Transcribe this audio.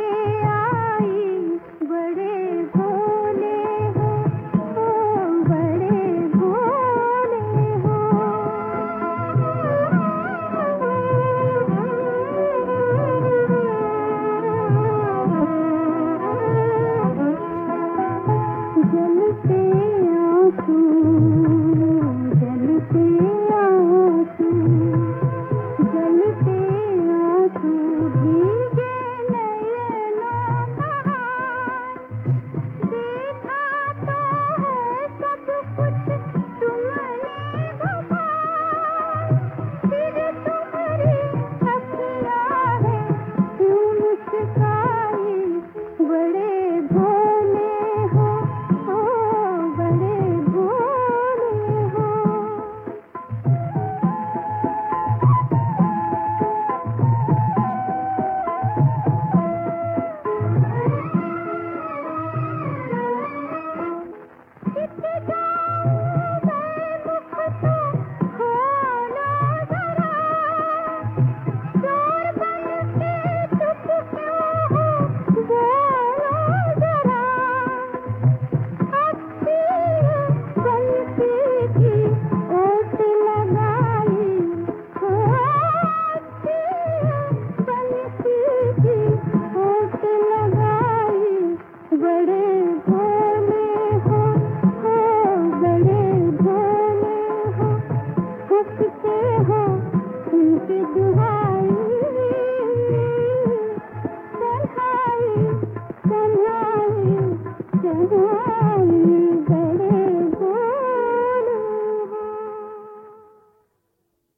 रे